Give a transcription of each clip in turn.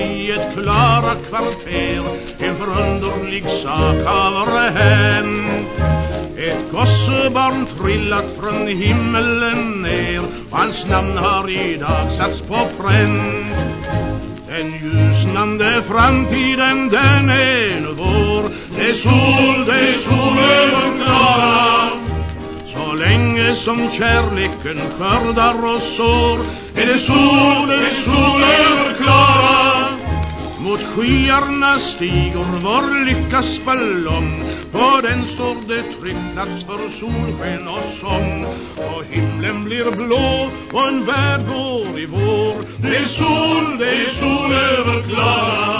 i ett klara kvarter. En förunderlig sak har hänt. Ett gossebarn trillat från himmelen ner. Och hans namn har idag satts på pränt. Den ljusnande framtiden den är nu vår. Det är sol, det är sol som kärleken skördar och sår. Är det sol, det är sol över Klara? Mot skyarna stiger vår lyckas ballong. På den står det trygg plats för solsken och sång. Och himlen blir blå och en värld går i vår. Det är sol, det är sol över Klara.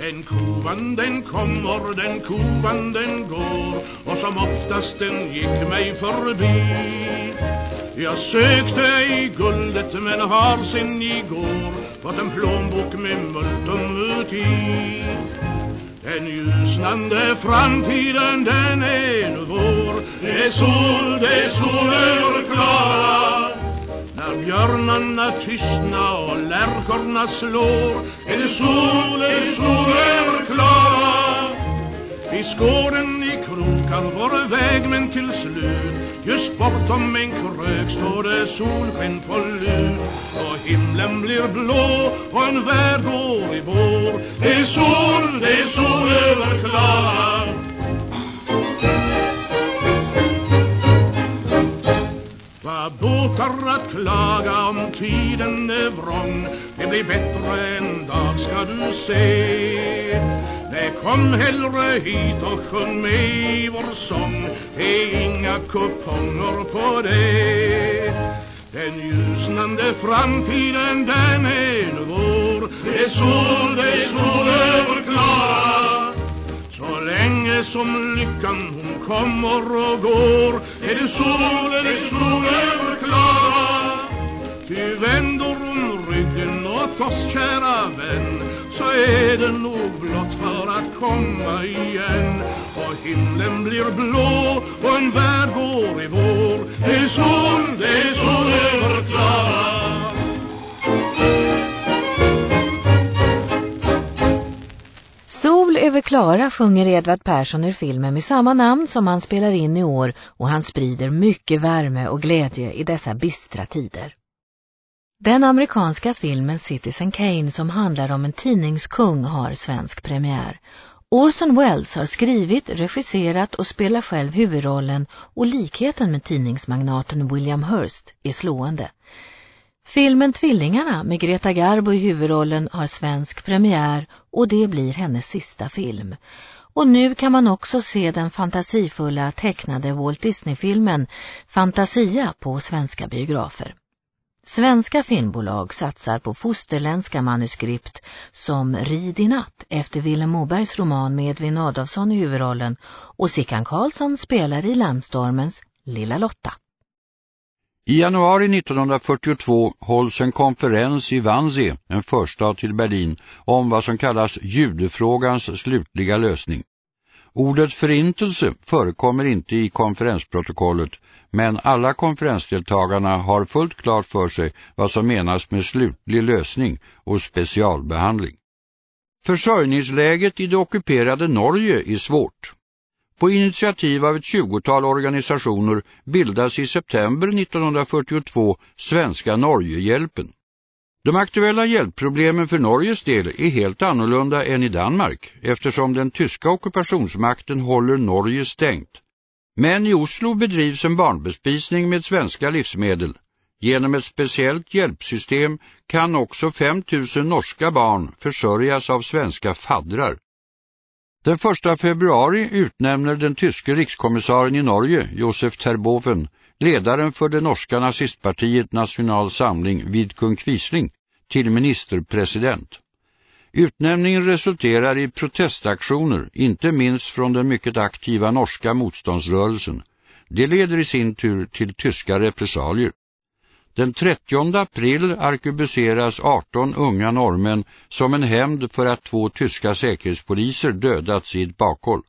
Den kovan den kommer, den kovan den går Och som oftast den gick mig förbi. Jag sökte i guldet men har sen igår Fått en plånbok med multum uti Den ljusnande framtiden den är nu vår. Det är så björnarna tystna och lärkorna slår. Är det sol, är det sol över Klara. Vid skåren i krokar vår väg men till slut Just bortom en krök står det solsken på lut. Och himlen blir blå och en värld går i vår. Det är sol, det är sol över Klara. Båtar att klaga om tiden är vrång. Det blir bättre en dag ska du se. Nej, kom hellre hit och sjung med i vår sång. Det är inga kuponger på det. Den ljusnande framtiden den är nu vår. Det är sol, det är sol över Klara. Så länge som lyckan hon kommer och går är det sol det nog blott för att komma igen. Och himlen blir blå och en värld går i vår. Det är sol, det är sol över Klara. Sol över Klara sjunger Edvard Persson ur filmen med samma namn som han spelar in i år. Och han sprider mycket värme och glädje i dessa bistra tider. Den amerikanska filmen Citizen Kane som handlar om en tidningskung har svensk premiär. Orson Welles har skrivit, regisserat och spelar själv huvudrollen och likheten med tidningsmagnaten William Hearst är slående. Filmen Tvillingarna med Greta Garbo i huvudrollen har svensk premiär och det blir hennes sista film. Och nu kan man också se den fantasifulla tecknade Walt Disney-filmen Fantasia på svenska biografer. Svenska filmbolag satsar på fosterländska manuskript som Rid i natt efter Willem Mobergs roman med Edvin Adolfsson i huvudrollen och Sickan Karlsson spelar i Landstormens Lilla Lotta. I januari 1942 hålls en konferens i Wannsee, en förstad till Berlin, om vad som kallas judefrågans slutliga lösning. Ordet förintelse förekommer inte i konferensprotokollet, men alla konferensdeltagarna har fullt klart för sig vad som menas med slutlig lösning och specialbehandling. Försörjningsläget i det ockuperade Norge är svårt. På initiativ av ett tjugotal organisationer bildas i september 1942 Svenska Norgehjälpen. De aktuella hjälpproblemen för Norges del är helt annorlunda än i Danmark eftersom den tyska ockupationsmakten håller Norge stängt. Men i Oslo bedrivs en barnbespisning med svenska livsmedel. Genom ett speciellt hjälpsystem kan också 5000 norska barn försörjas av svenska faddrar. Den 1 februari utnämner den tyske rikskommissarien i Norge, Josef Terboven, ledaren för det norska nazistpartiet National Samling vid kung Quisling, till ministerpresident. Utnämningen resulterar i protestaktioner, inte minst från den mycket aktiva norska motståndsrörelsen. Det leder i sin tur till tyska repressalier. Den 30 april arkebuseras 18 unga norrmän som en hämnd för att två tyska säkerhetspoliser dödats i ett bakhåll.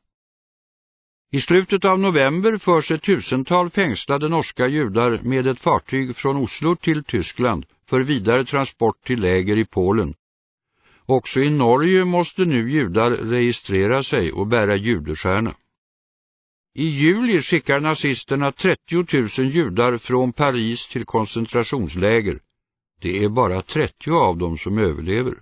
I slutet av november förs ett tusental fängslade norska judar med ett fartyg från Oslo till Tyskland för vidare transport till läger i Polen. Också i Norge måste nu judar registrera sig och bära judestjärna. I juli skickar nazisterna 30 000 judar från Paris till koncentrationsläger. Det är bara 30 av dem som överlever.